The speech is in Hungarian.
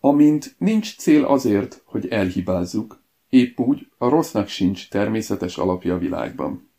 Amint nincs cél azért, hogy elhibázzuk, épp úgy a rossznak sincs természetes alapja a világban.